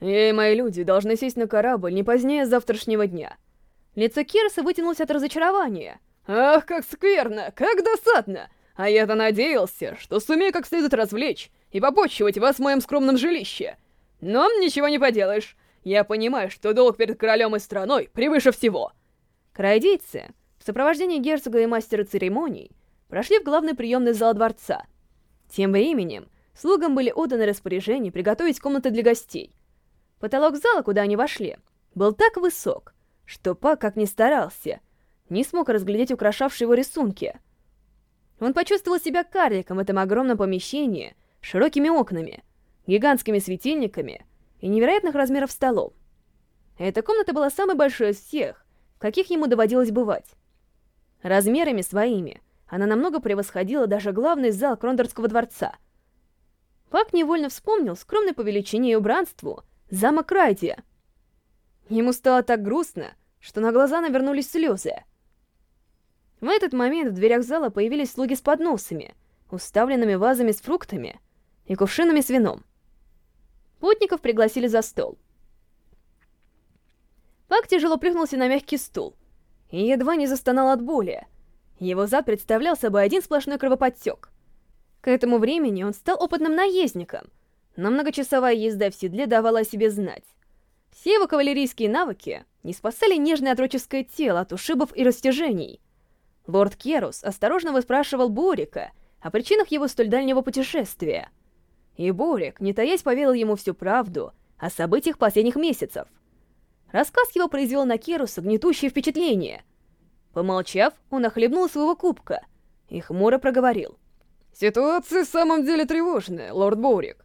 Я и мои люди должны сесть на корабль не позднее завтрашнего дня. Лицо Кирса вытянулось от разочарования. Ах, как скверно, как досадно! А я-то надеялся, что сумею как следует развлечь и попочивать вас в моем скромном жилище. Но ничего не поделаешь. Я понимаю, что долг перед королем и страной превыше всего. Крайдейцы, в сопровождении герцога и мастера церемоний, прошли в главный приемный зал дворца. Тем временем, слугам были отданы распоряжения приготовить комнаты для гостей. Потолок зала, куда они вошли, был так высок, что Пак, как ни старался, не смог разглядеть украшавшие его рисунки. Он почувствовал себя карликом в этом огромном помещении широкими окнами, гигантскими светильниками и невероятных размеров столом. Эта комната была самой большой из всех, в каких ему доводилось бывать. Размерами своими она намного превосходила даже главный зал Крондорского дворца. Пак невольно вспомнил скромный по величине и убранству замок Райдия. Ему стало так грустно, что на глаза навернулись слезы. В этот момент в дверях зала появились слуги с подносами, уставленными вазами с фруктами и кувшинами с вином. Путников пригласили за стол. Пак тяжело плюхнулся на мягкий стул и едва не застонал от боли. Его зад представлял собой один сплошной кровоподтек. К этому времени он стал опытным наездником, но многочасовая езда в седле давала о себе знать. Все его кавалерийские навыки не спасали нежное отроческое тело от ушибов и растяжений. Лорд Керус осторожно выспрашивал Борика о причинах его столь дальнего путешествия. И Борик, не таясь, поведал ему всю правду о событиях последних месяцев. Рассказ его произвел на Керуса гнетущее впечатление. Помолчав, он охлебнул своего кубка и хмуро проговорил. «Ситуация в самом деле тревожная, лорд Борик.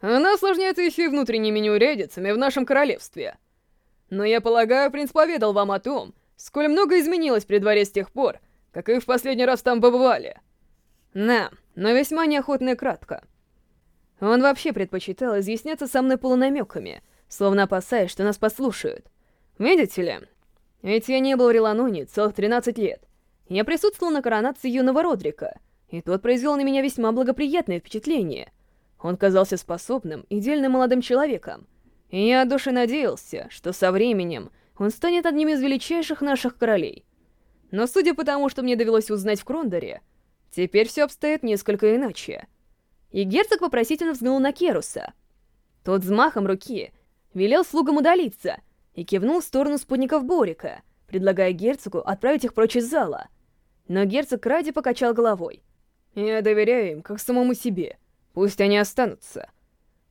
Она осложняется еще и внутренними неурядицами в нашем королевстве. Но я полагаю, принц поведал вам о том, сколь много изменилось при дворе с тех пор, как вы в последний раз там побывали. Да, но весьма неохотно и кратко. Он вообще предпочитал изъясняться со мной полунамеками, словно опасаясь, что нас послушают. Видите ли, ведь я не был в Реланоне целых 13 лет. Я присутствовал на коронации юного Родрика, и тот произвел на меня весьма благоприятное впечатление — он казался способным и дельным молодым человеком. И я от души надеялся, что со временем он станет одним из величайших наших королей. Но судя по тому, что мне довелось узнать в Крондоре, теперь все обстоит несколько иначе. И герцог вопросительно взглянул на Керуса. Тот взмахом руки велел слугам удалиться и кивнул в сторону спутников Борика, предлагая герцогу отправить их прочь из зала. Но герцог ради покачал головой. «Я доверяю им, как самому себе». Пусть они останутся.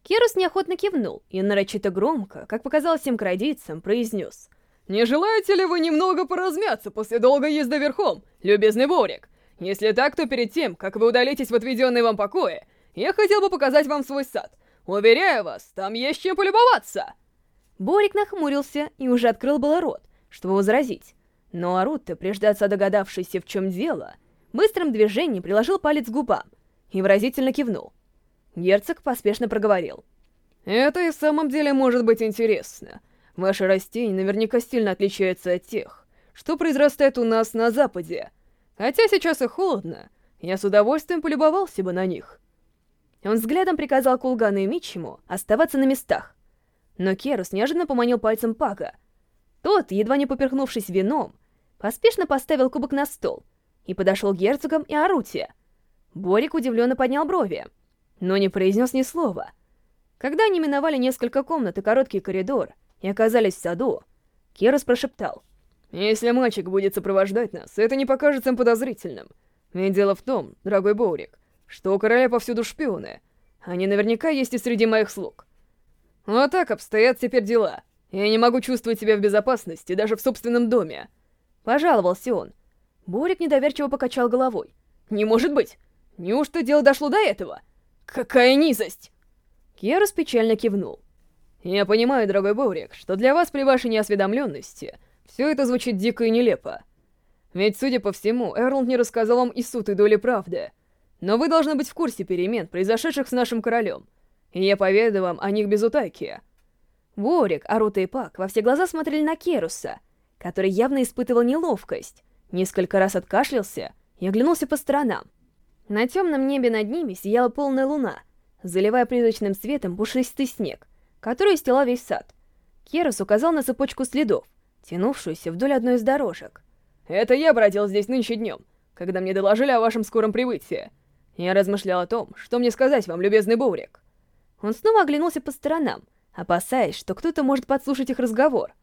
Керус неохотно кивнул и нарочито громко, как показалось всем крадийцам, произнес. «Не желаете ли вы немного поразмяться после долгой езды верхом, любезный Борик? Если так, то перед тем, как вы удалитесь в отведенные вам покои, я хотел бы показать вам свой сад. Уверяю вас, там есть чем полюбоваться!» Борик нахмурился и уже открыл было рот, чтобы возразить. Но Арутто, прежде отца догадавшийся, в чем дело, быстрым движением приложил палец к губам и выразительно кивнул. Герцог поспешно проговорил. «Это и в самом деле может быть интересно. Ваши растения наверняка сильно отличаются от тех, что произрастает у нас на Западе. Хотя сейчас и холодно, я с удовольствием полюбовался бы на них». Он взглядом приказал Кулгану и Митчему оставаться на местах. Но Керус неожиданно поманил пальцем Пага. Тот, едва не поперхнувшись вином, поспешно поставил кубок на стол и подошел к герцогам и Аруте. Борик удивленно поднял брови но не произнес ни слова. Когда они миновали несколько комнат и короткий коридор и оказались в саду, Керос прошептал. «Если мальчик будет сопровождать нас, это не покажется им подозрительным. Ведь дело в том, дорогой Боурик, что у короля повсюду шпионы. Они наверняка есть и среди моих слуг. Вот так обстоят теперь дела. Я не могу чувствовать себя в безопасности даже в собственном доме». Пожаловался он. Борик недоверчиво покачал головой. «Не может быть! Неужто дело дошло до этого?» Какая низость!» Кьерус печально кивнул. «Я понимаю, дорогой Боурик, что для вас при вашей неосведомленности все это звучит дико и нелепо. Ведь, судя по всему, Эрланд не рассказал вам и суд, и доли правды. Но вы должны быть в курсе перемен, произошедших с нашим королем. И я поведу вам о них без утайки». Ворик, Арута и Пак во все глаза смотрели на Керуса, который явно испытывал неловкость, несколько раз откашлялся и оглянулся по сторонам. На темном небе над ними сияла полная луна, заливая призрачным светом пушистый снег, который стела весь сад. Керус указал на цепочку следов, тянувшуюся вдоль одной из дорожек. «Это я бродил здесь нынче днем, когда мне доложили о вашем скором прибытии. Я размышлял о том, что мне сказать вам, любезный Бурик». Он снова оглянулся по сторонам, опасаясь, что кто-то может подслушать их разговор.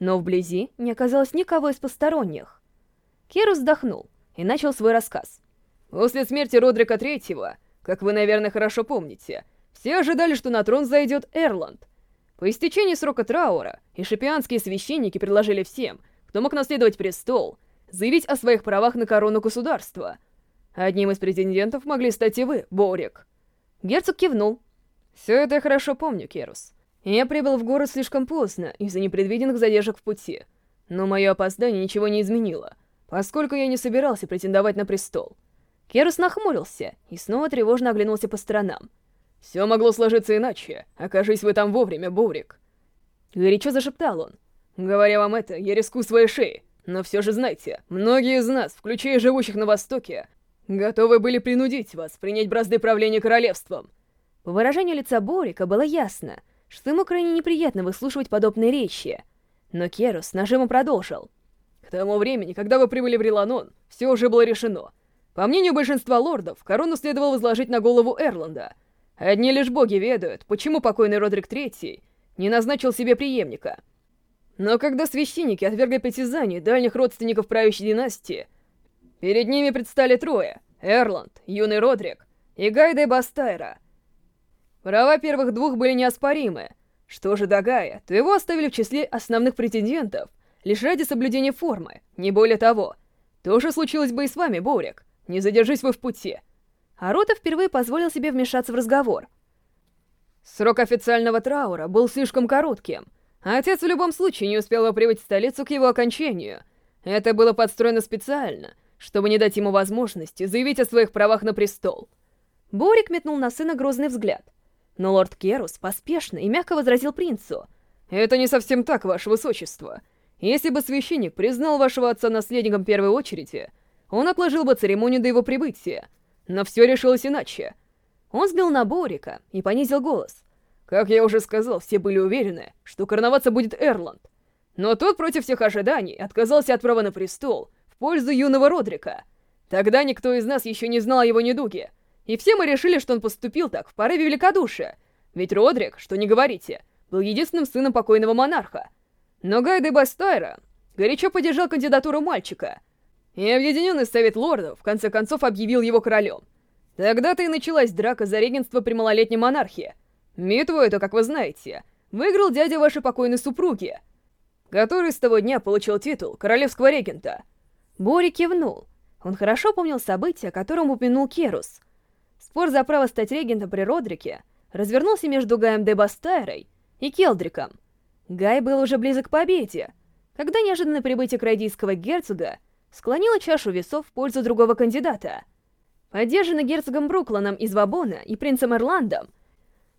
Но вблизи не оказалось никого из посторонних. Керус вздохнул и начал свой рассказ. «После смерти Родрика Третьего, как вы, наверное, хорошо помните, все ожидали, что на трон зайдет Эрланд. По истечении срока траура, и шипианские священники предложили всем, кто мог наследовать престол, заявить о своих правах на корону государства. Одним из претендентов могли стать и вы, Борик. Герцог кивнул. «Все это я хорошо помню, Керус. Я прибыл в город слишком поздно, из-за непредвиденных задержек в пути. Но мое опоздание ничего не изменило, поскольку я не собирался претендовать на престол. Керус нахмурился и снова тревожно оглянулся по сторонам. «Все могло сложиться иначе. Окажись вы там вовремя, Бурик!» Горячо зашептал он. «Говоря вам это, я рискую своей шеей, но все же знайте, многие из нас, включая живущих на Востоке, готовы были принудить вас принять бразды правления королевством». По выражению лица Борика было ясно — что ему крайне неприятно выслушивать подобные речи. Но Керус с нажимом продолжил. К тому времени, когда вы прибыли в Риланон, все уже было решено. По мнению большинства лордов, корону следовало возложить на голову Эрланда. Одни лишь боги ведают, почему покойный Родрик Третий не назначил себе преемника. Но когда священники отвергли притязания дальних родственников правящей династии, перед ними предстали трое — Эрланд, юный Родрик и Гайде Бастайра — Права первых двух были неоспоримы. Что же до Гая, то его оставили в числе основных претендентов, лишь ради соблюдения формы, не более того. То же случилось бы и с вами, Борик. Не задержись вы в пути. А Рота впервые позволил себе вмешаться в разговор. Срок официального траура был слишком коротким. Отец в любом случае не успел прибыть в столицу к его окончанию. Это было подстроено специально, чтобы не дать ему возможности заявить о своих правах на престол. Борик метнул на сына грозный взгляд. Но лорд Керус поспешно и мягко возразил принцу. «Это не совсем так, ваше высочество. Если бы священник признал вашего отца наследником первой очереди, он отложил бы церемонию до его прибытия. Но все решилось иначе». Он сбил на Борика и понизил голос. «Как я уже сказал, все были уверены, что короноваться будет Эрланд. Но тот против всех ожиданий отказался от права на престол в пользу юного Родрика. Тогда никто из нас еще не знал о его недуге, и все мы решили, что он поступил так в порыве великодушия. Ведь Родрик, что не говорите, был единственным сыном покойного монарха. Но Гай де Бастайра горячо поддержал кандидатуру мальчика, и Объединенный Совет Лордов в конце концов объявил его королем. Тогда-то и началась драка за регенство при малолетней монархии. Битву эту, как вы знаете, выиграл дядя вашей покойной супруги, который с того дня получил титул королевского регента. Бори кивнул. Он хорошо помнил события, о котором упомянул Керус — Спор за право стать регентом при Родрике развернулся между Гаем де Бастайрой и Келдриком. Гай был уже близок к победе, когда неожиданное прибытие крайдийского герцога склонило чашу весов в пользу другого кандидата. Поддержанный герцогом Брукланом из Вабона и принцем Эрландом,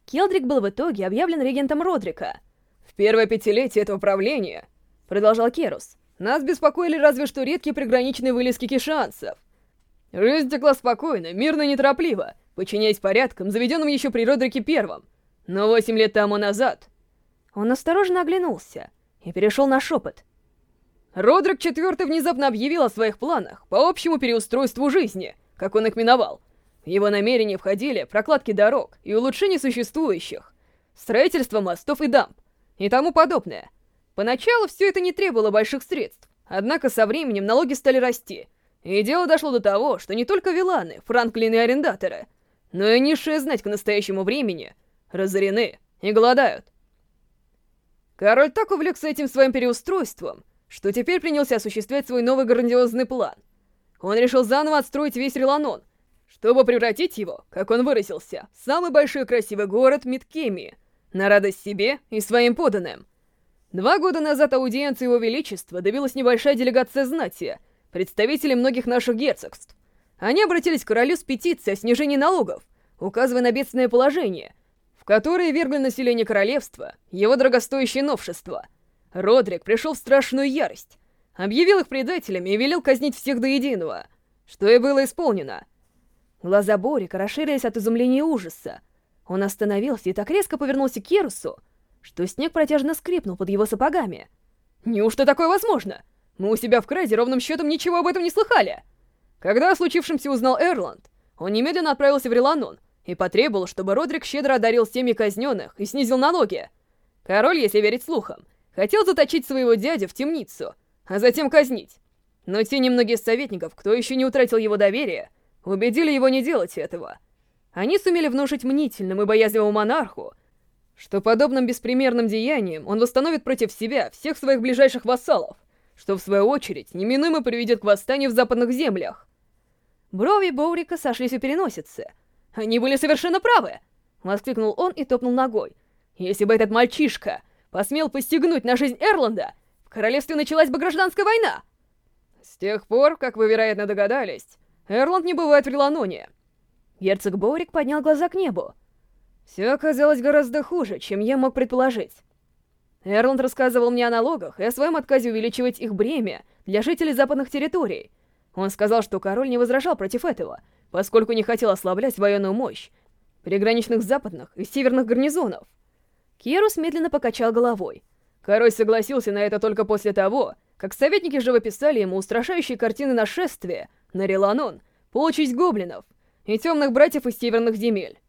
Келдрик был в итоге объявлен регентом Родрика. «В первое пятилетие этого правления», — продолжал Керус, — «нас беспокоили разве что редкие приграничные вылезки кишанцев. Жизнь текла спокойно, мирно и неторопливо, подчиняясь порядкам, заведенным еще при Родрике Первом. Но восемь лет тому назад... Он осторожно оглянулся и перешел на шепот. Родрик IV внезапно объявил о своих планах по общему переустройству жизни, как он их миновал. В его намерения входили прокладки дорог и улучшение существующих, строительство мостов и дамб и тому подобное. Поначалу все это не требовало больших средств, однако со временем налоги стали расти, и дело дошло до того, что не только виланы, франклины и арендаторы — но и низшая знать к настоящему времени разорены и голодают. Король так увлекся этим своим переустройством, что теперь принялся осуществлять свой новый грандиозный план. Он решил заново отстроить весь Реланон, чтобы превратить его, как он выразился, в самый большой красивый город Миткемии, на радость себе и своим подданным. Два года назад аудиенции Его Величества добилась небольшая делегация знати, представителей многих наших герцогств. Они обратились к королю с петицией о снижении налогов, указывая на бедственное положение, в которое вергли население королевства его дорогостоящее новшество. Родрик пришел в страшную ярость, объявил их предателями и велел казнить всех до единого, что и было исполнено. Глаза Борика расширились от изумления и ужаса. Он остановился и так резко повернулся к Керусу, что снег протяжно скрипнул под его сапогами. «Неужто такое возможно? Мы у себя в Краде ровным счетом ничего об этом не слыхали!» Когда о случившемся узнал Эрланд, он немедленно отправился в Реланон и потребовал, чтобы Родрик щедро одарил семьи казненных и снизил налоги. Король, если верить слухам, хотел заточить своего дядю в темницу, а затем казнить. Но те немногие советников, кто еще не утратил его доверие, убедили его не делать этого. Они сумели внушить мнительному и боязливому монарху, что подобным беспримерным деянием он восстановит против себя всех своих ближайших вассалов, что в свою очередь неминуемо приведет к восстанию в западных землях. Брови Боурика сошлись у переносицы. «Они были совершенно правы!» — воскликнул он и топнул ногой. «Если бы этот мальчишка посмел постигнуть на жизнь Эрланда, в королевстве началась бы гражданская война!» С тех пор, как вы, вероятно, догадались, Эрланд не бывает в Реланоне. Герцог Боурик поднял глаза к небу. Все оказалось гораздо хуже, чем я мог предположить. Эрланд рассказывал мне о налогах и о своем отказе увеличивать их бремя для жителей западных территорий. Он сказал, что король не возражал против этого, поскольку не хотел ослаблять военную мощь приграничных западных и северных гарнизонов. Кирус медленно покачал головой. Король согласился на это только после того, как советники живописали ему устрашающие картины нашествия на Реланон, получить гоблинов и темных братьев из северных земель.